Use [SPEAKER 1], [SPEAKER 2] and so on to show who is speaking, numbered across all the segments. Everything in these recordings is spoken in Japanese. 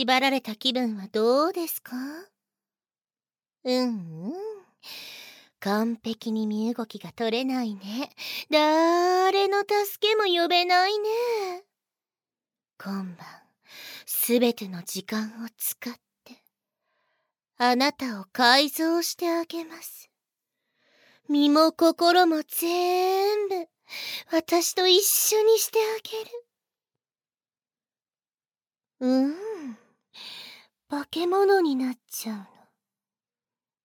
[SPEAKER 1] 縛られた気分はどうですか？うんうん。完璧に身動きが取れないね。だれの助けも呼べないね。今晩、すべての時間を使って、あなたを改造してあげます。身も心も全部、私と一緒にしてあげる。うん。化け物になっちゃうの。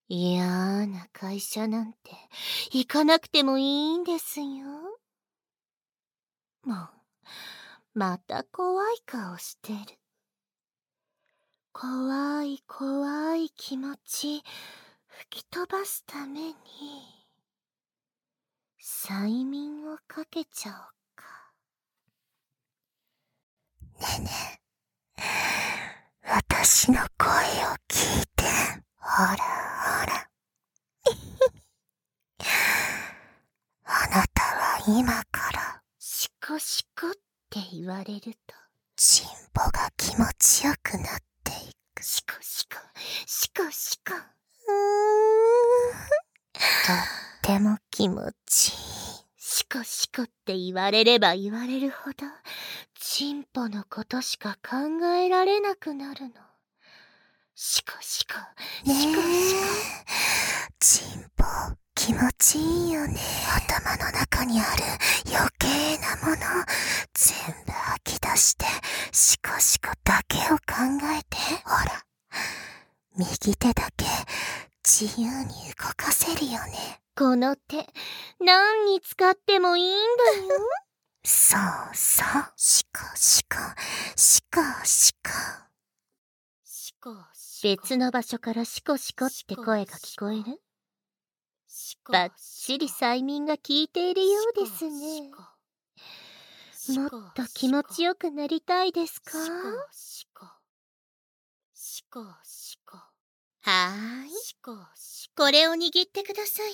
[SPEAKER 1] 嫌な会社なんて行かなくてもいいんですよ。もう、また怖い顔してる。怖い怖い気持ち吹き飛ばすために、催眠をかけちゃおうか。
[SPEAKER 2] ねえねえ。私の声を聞いて。ほらほら。あなたは今から、
[SPEAKER 1] シコシコって言われると、
[SPEAKER 2] チンポが気持ちよくなっていく。
[SPEAKER 1] シコシコ、シコシコ。うーん。
[SPEAKER 2] とっても気持ちいい。
[SPEAKER 1] シコシコって言われれば言われるほど、進歩のことしか考えられなくなるの。しかしか、ねしかし
[SPEAKER 2] か。進歩気持ちいいよね。頭の中にある余計なもの、全部吐き出して、しこしこだけを考えて。ほら、右手だけ自由に動かせるよね。
[SPEAKER 1] この手、何に使ってもいいんだよ。
[SPEAKER 2] そうそう。しこしこ、
[SPEAKER 1] しこしこ。別の場所からしこしこって声が聞こえる？ばっちり催眠が効いているようですね。もっと気持ちよくなりたいですか？はーい。これを握ってください。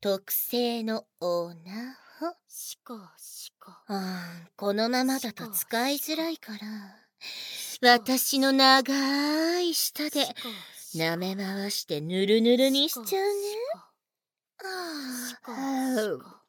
[SPEAKER 1] 特製のオーナー。あこのままだと使いづらいから。私の長い舌で舐め回してぬるぬるにしちゃうね。ああ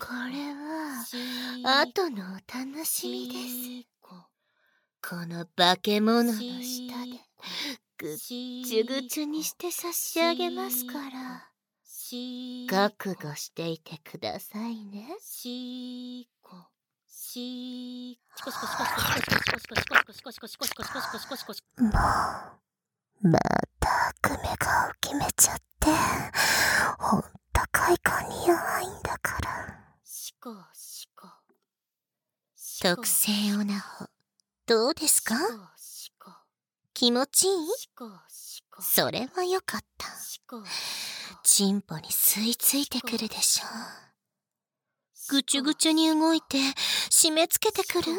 [SPEAKER 3] こ。れは後のお楽しみです。こ。の化け物の下でぐっちゅぐちゅにして差し上げますから。覚悟していてくださいね。
[SPEAKER 1] もうまた久米が決めちゃってほん快感に弱いんだから。
[SPEAKER 3] しこしこ
[SPEAKER 1] 特製オナホどうですか？気持ちいい？それはよかった。チンポに吸い付いてくるでしょぐちゅぐちゅに動いて締め付けてくる？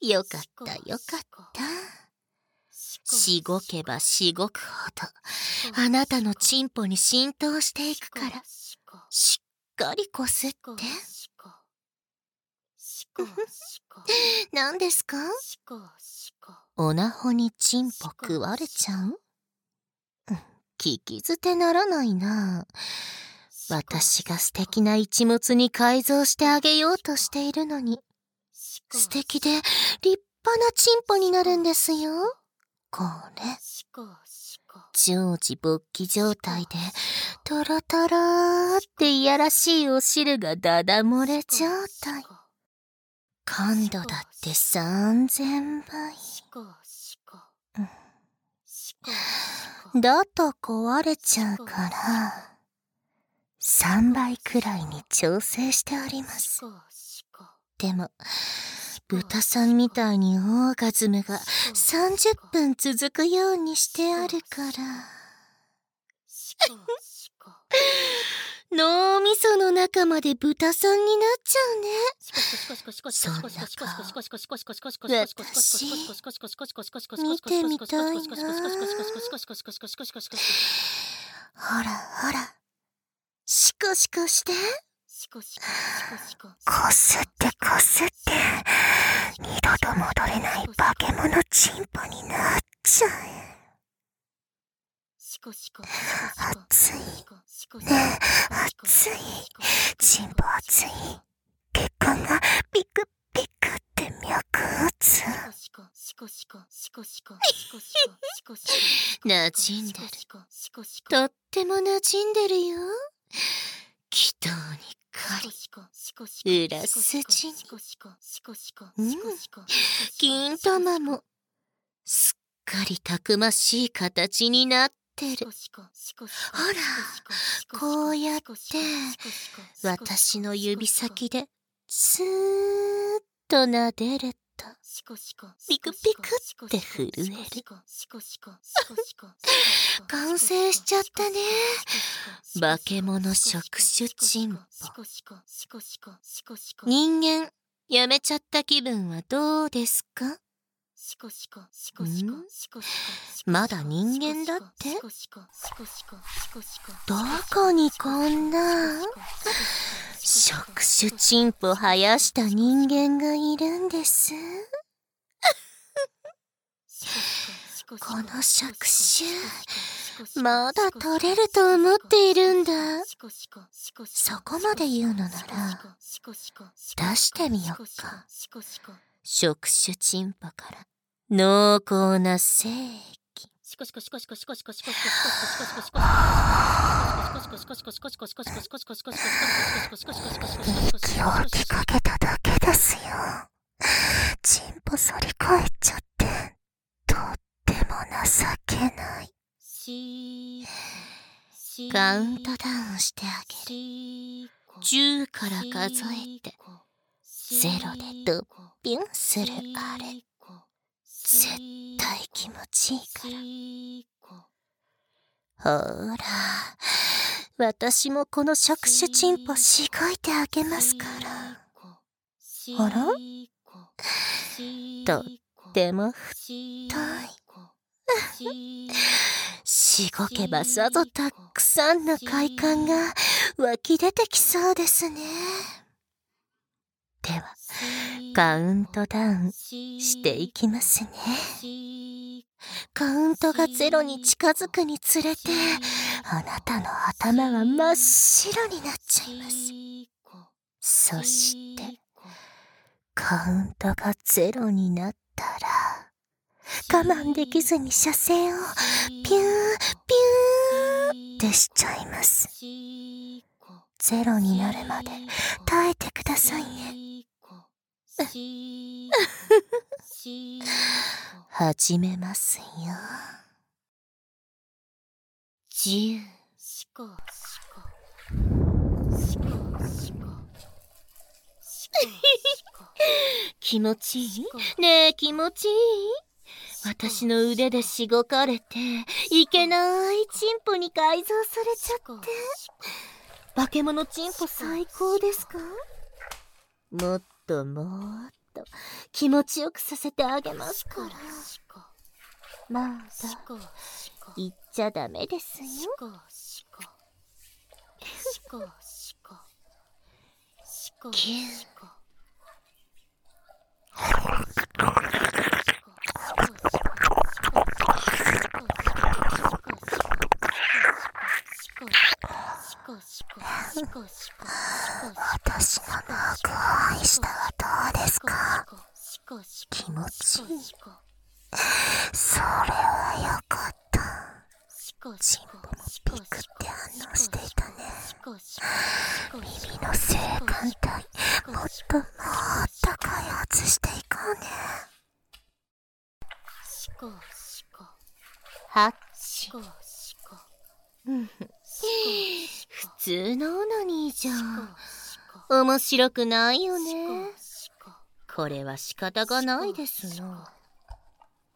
[SPEAKER 1] よかったよかったしごけばしごくほどあなたのチンポに浸透していくからしっかりこすって。何ですか？おなほにチンポ食われちゃう？聞き捨てならないな。私が素敵な一物に改造してあげようとしているのに。素敵で立派なチンポになるんですよこれ。常時勃起状態でトロトローっていやらしいお汁がダダ漏れ状態。感度だって3000倍。だと壊れちゃうから、3倍くらいに調整してあります。でも、豚さんみたいにオーガズムが30分続くようにしてあるから。脳みその中まで豚さんになっちゃうね。そんな顔、私、見てみたいな。ほらほら、シコシコして。
[SPEAKER 2] こすってこすって、二度と戻れない化け物チンポになっちゃえ。熱い。ねえ、熱い。チンポ熱い。血管がピクピクって脈打つ。
[SPEAKER 1] 馴染んでる。とっても馴染んでるよ。祈祷にかり。裏筋に。うん。金玉も、すっかりたくましい形になってる。ほら、こうやって、私の指先で、スーッと撫でると、ピクピクって震える。完成しちゃったね。化け物触手チンポ。人間、やめちゃった気分はどうですか？ん？まだ人間だって？どこにこんな？触手チンポ生やした人間がいるんです。この触手まだ取れると思っているんだ。そこまで言うのなら出してみよっか。触手チンポから濃厚な精液。
[SPEAKER 2] 息を吹きかけただけですよ。チンポ反り返っちゃって、とっても情けない。
[SPEAKER 1] カウントダウンしてあげる。10から数えて、ゼロでドッピンするあれ。絶対気持ちいいから。ほら、私もこの触手チンポしごいてあげますから。あら？とっても太い。しごけばさぞたくさんの快感が湧き出てきそうですね。では、カウントダウンしていきますね。カウントがゼロに近づくにつれて、あなたの頭は真っ白になっちゃいます。そして、カウントがゼロになったら、我慢できずに射精をピューピューってしちゃいます。ゼロになるまで耐えてくださいね。始めますよ。十。気持ちいい。ねえ気持ちいい。私の腕でしごかれていけない。チンポに改造されちゃって。化け物チンポ最高ですか？もっともっと気持ちよくさせてあげますから。まだ言っちゃダメですよ。キュー
[SPEAKER 2] 私のマークを愛したはどうですか。
[SPEAKER 1] 気持ちいい。
[SPEAKER 2] それはよかった。チンポもピクって反応していたね。耳の性感帯、もっともっと開発していこうね。
[SPEAKER 1] ハッチうん。普通のオナニーじゃん面白くないよねこれは仕方がないですの。ほ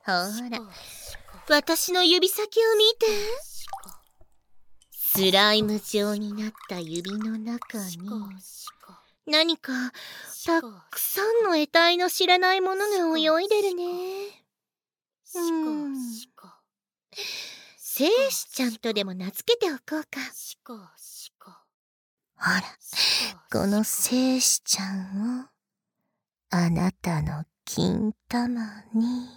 [SPEAKER 1] ら、私の指先を見て。スライム状になった指の中に、何か、たくさんの得体の知らないものが泳いでるね。うん。精子。ちゃんとでも名付けておこうか。
[SPEAKER 2] ほら、この精子。ちゃんを、あなたの金玉に、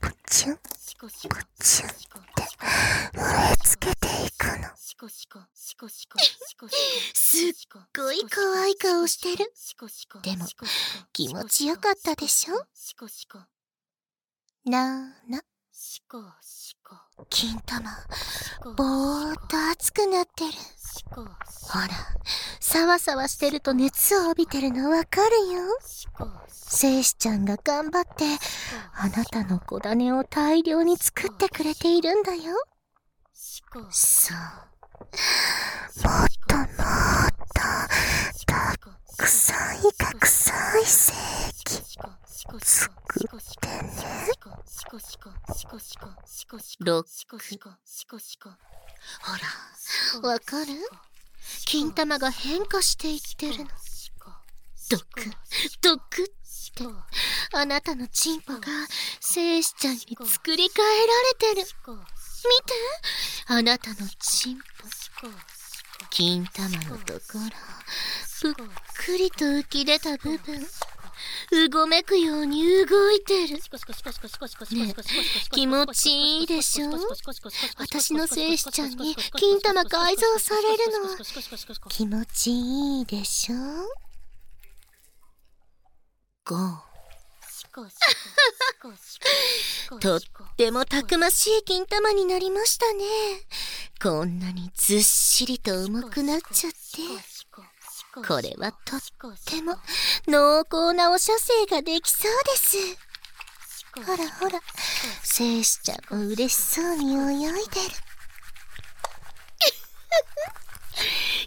[SPEAKER 2] プチュン、プチュンって植え付けていくの。
[SPEAKER 1] すっごい可愛い顔してる。
[SPEAKER 2] でも、気持ちよかったでしょ？なーな。金玉、ぼーっと熱くなってる。ほら、さわさわしてると熱を浴びてるのわかるよ。精子ちゃんが頑張って、あなたの子種を大量に作ってくれているんだよ。そう。もっともっと、たくさんいたくさんい精液、作ってね。
[SPEAKER 1] 六。ほら、わかる金玉が変化していってるの。ドク、ドクって、あなたのチンポが精子ちゃんに作り変えられてる。見てあなたのチンポ。金玉のところ、ぷっくりと浮き出た部分。うごめくように動いてる。ね気持ちいいでしょ？私の精子ちゃんに金玉改造されるの気持ちいいでしょ？5とってもたくましい金玉になりましたね。こんなにずっしりと重くなっちゃって。これはとっても濃厚なお射精ができそうです。ほらほら、精子ちゃんも嬉しそうに泳いでる。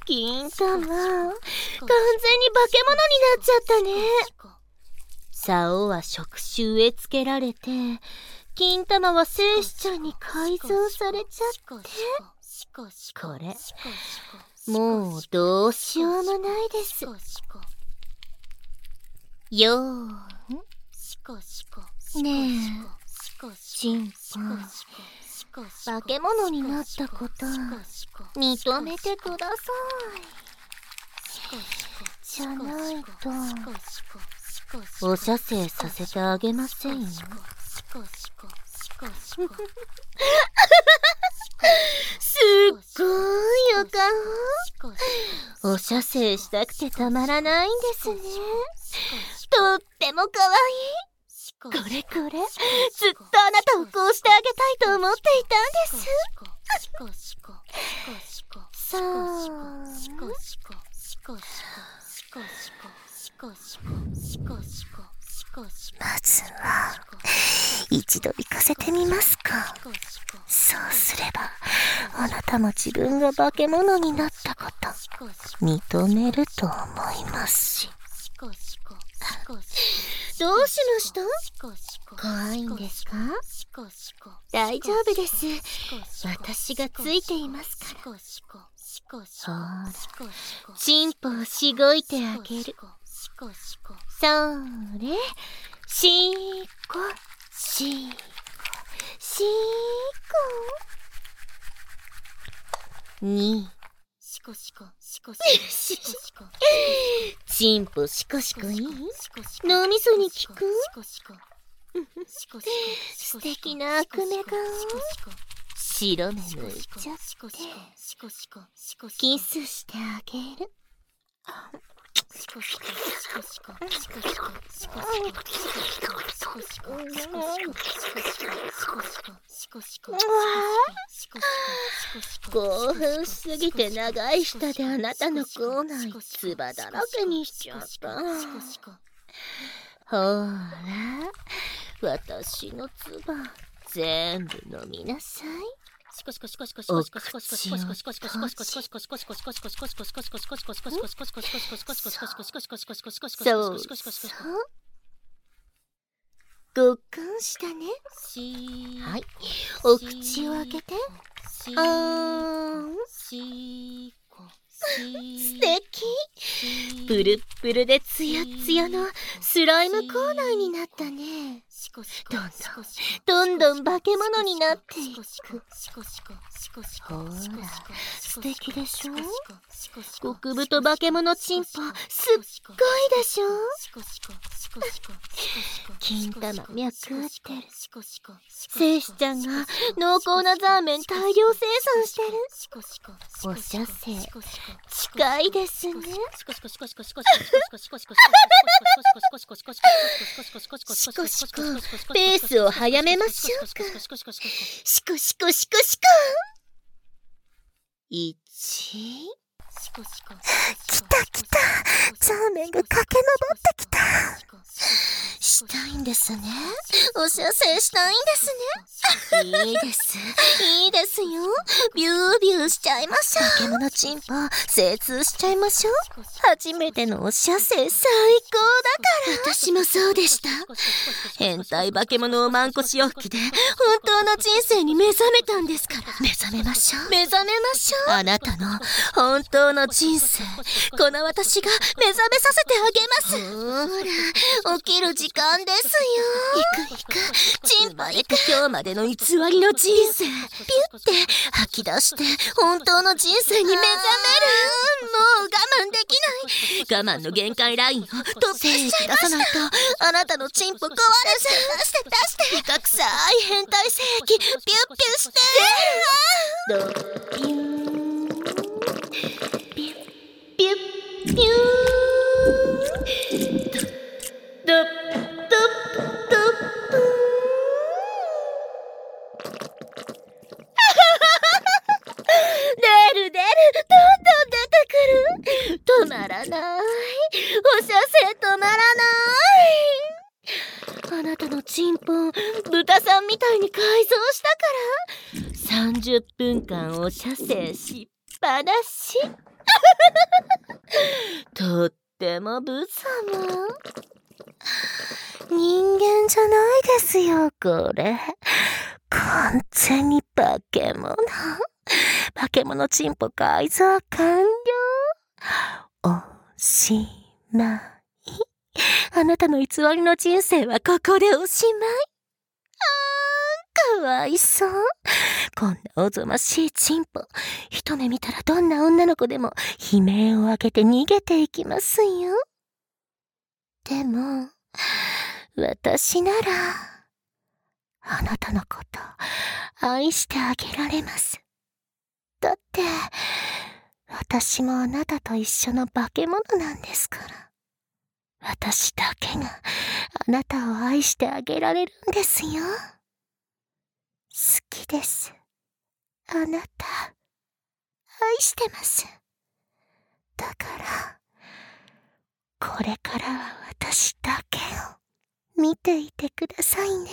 [SPEAKER 1] 金玉、完全に化け物になっちゃったね。竿は触手植え付けられて、金玉は精子ちゃんに改造されちゃって。これ、もうどうしよう。もないです。よー。ん。ねえ、チンポ、化け物になったこと、認めてください。じゃないと、お射精させてあげませんよ。すっごいお顔。お射精したくてたまらないんですね。とっても可愛い。これこれ、ずっとあなたをこうしてあげたいと思っていたんです。さあ、
[SPEAKER 2] まずは、一度行かせてみますか。そうすれば、あなたも自分が化け物になったこと、認めると思いますし。
[SPEAKER 1] どうしました？怖いんですか？大丈夫です。私がついていますから。ほら、チンポをしごいてあげる。それ、しーこ、しーこ、しーこ。に、チンポシコシコいい脳みそに効く？素敵な悪目顔白目むいちゃって。キスしてあげる興奮しすぎて長い舌であなたの口内つばだらけにしちゃったほら私のつば全部飲みなさいお口をそうそうごっくんしたね。はい。お口を開けて。あーん。素敵プルップルでツヤツヤのスライムコーナーになったね。どんどん、どんどん化け物になっていく。ほら、素敵でしょ？極太化け物チンポ、すっごいでしょ？金玉脈打ってる。聖子ちゃんが濃厚なザーメン大量生産してる。おしゃせ、近いですね。シコシコ ペースを早めましょうか。シコシコシコシコシコ。一。
[SPEAKER 2] 来た来たザーメンが駆け上ってきた
[SPEAKER 1] したいんですねお射精したいんですねいいですいいですよビュービューしちゃいましょう化け物チンポ精通しちゃいましょう初めてのお射精最高だから私もそうでした変態化け物をマンコシ置きで本当の人生に目覚めたんですから目覚めましょう目覚めましょうあなたの本当の人生この私が目覚めさせてあげます。ほら起きる時間ですよ。行く行く。チンポ行く。今日までの偽りの人生ピュって吐き出して本当の人生に目覚める。もう我慢できない。我慢の限界ラインを突破しちゃいました。出さないとあなたのチンポ壊れちゃう出して出して。威嚇臭い変態精液ピュッピュして。ド
[SPEAKER 2] 人間じゃないですよこれ。完全に化け物。化け物チンポ改造完了。おしまい。あなたの偽りの人生はここでおしまい。あーかわいそう。こんなおぞましいチンポ一目見たらどんな女の子でも悲鳴を上げて逃げていきますよ。でも私ならあなたのこと愛してあげられますだって、私もあなたと一緒の化け物なんですから。私だけがあなたを愛してあげられるんですよ。好きです。あなた、愛してます。だから、これからは私だけを見ていてくださいね。